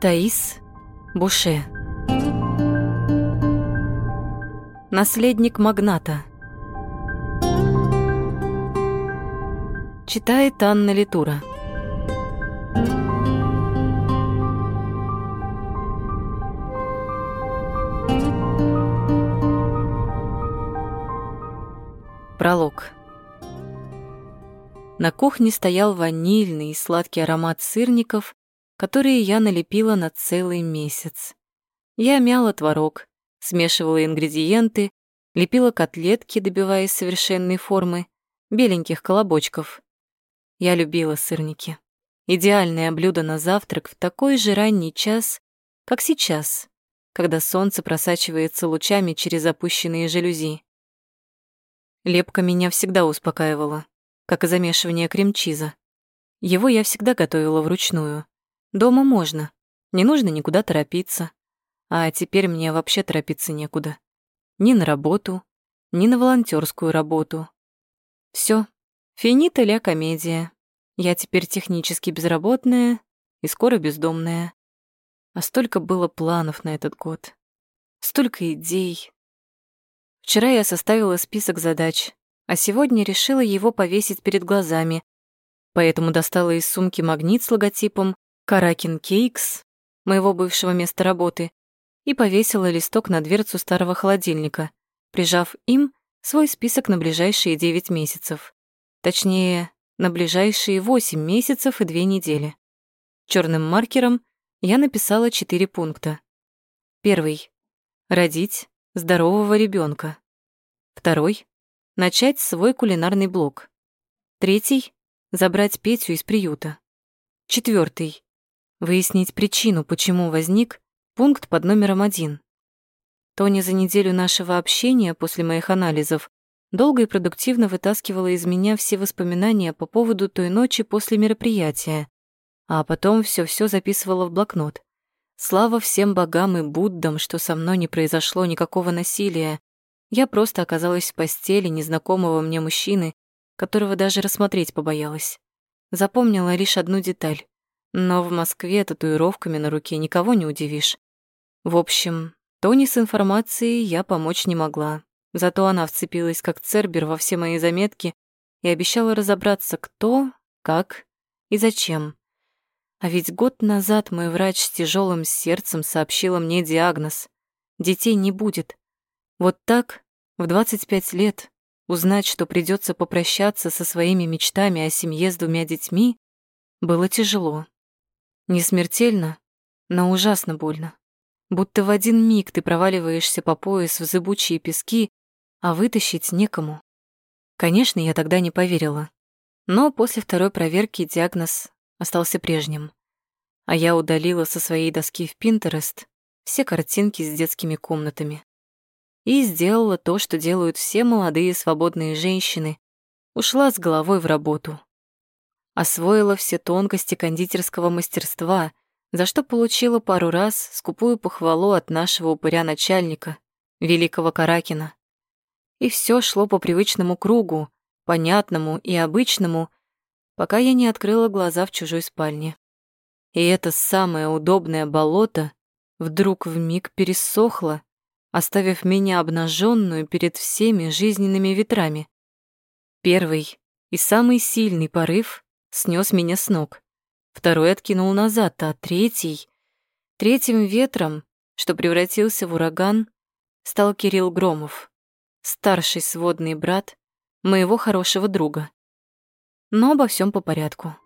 Таис Буше. Наследник магната. Читает Анна Литура. Пролог. На кухне стоял ванильный и сладкий аромат сырников, которые я налепила на целый месяц. Я мяла творог, смешивала ингредиенты, лепила котлетки, добиваясь совершенной формы, беленьких колобочков. Я любила сырники. Идеальное блюдо на завтрак в такой же ранний час, как сейчас, когда солнце просачивается лучами через опущенные жалюзи. Лепка меня всегда успокаивала, как и замешивание крем-чиза. Его я всегда готовила вручную. Дома можно, не нужно никуда торопиться. А теперь мне вообще торопиться некуда. Ни на работу, ни на волонтерскую работу. Все, финита ля комедия. Я теперь технически безработная и скоро бездомная. А столько было планов на этот год. Столько идей, Вчера я составила список задач, а сегодня решила его повесить перед глазами, поэтому достала из сумки магнит с логотипом «Каракин Кейкс» моего бывшего места работы и повесила листок на дверцу старого холодильника, прижав им свой список на ближайшие 9 месяцев. Точнее, на ближайшие 8 месяцев и 2 недели. Черным маркером я написала 4 пункта. Первый. Родить здорового ребенка. Второй — начать свой кулинарный блог. Третий — забрать Петю из приюта. Четвертый — выяснить причину, почему возник пункт под номером один. Тоня за неделю нашего общения после моих анализов долго и продуктивно вытаскивала из меня все воспоминания по поводу той ночи после мероприятия, а потом все-все записывала в блокнот. Слава всем богам и Буддам, что со мной не произошло никакого насилия. Я просто оказалась в постели незнакомого мне мужчины, которого даже рассмотреть побоялась. Запомнила лишь одну деталь. Но в Москве татуировками на руке никого не удивишь. В общем, Тони с информацией я помочь не могла. Зато она вцепилась как цербер во все мои заметки и обещала разобраться, кто, как и зачем. А ведь год назад мой врач с тяжелым сердцем сообщила мне диагноз. Детей не будет. Вот так, в 25 лет, узнать, что придется попрощаться со своими мечтами о семье с двумя детьми, было тяжело. Не смертельно, но ужасно больно. Будто в один миг ты проваливаешься по пояс в зыбучие пески, а вытащить некому. Конечно, я тогда не поверила. Но после второй проверки диагноз остался прежним. А я удалила со своей доски в Pinterest все картинки с детскими комнатами. И сделала то, что делают все молодые свободные женщины. Ушла с головой в работу. Освоила все тонкости кондитерского мастерства, за что получила пару раз скупую похвалу от нашего упыря-начальника, великого Каракина. И все шло по привычному кругу, понятному и обычному, пока я не открыла глаза в чужой спальне. И это самое удобное болото вдруг вмиг пересохло, оставив меня обнаженную перед всеми жизненными ветрами. Первый и самый сильный порыв снес меня с ног. Второй откинул назад, а третий... Третьим ветром, что превратился в ураган, стал Кирилл Громов, старший сводный брат моего хорошего друга. Но обо всем по порядку.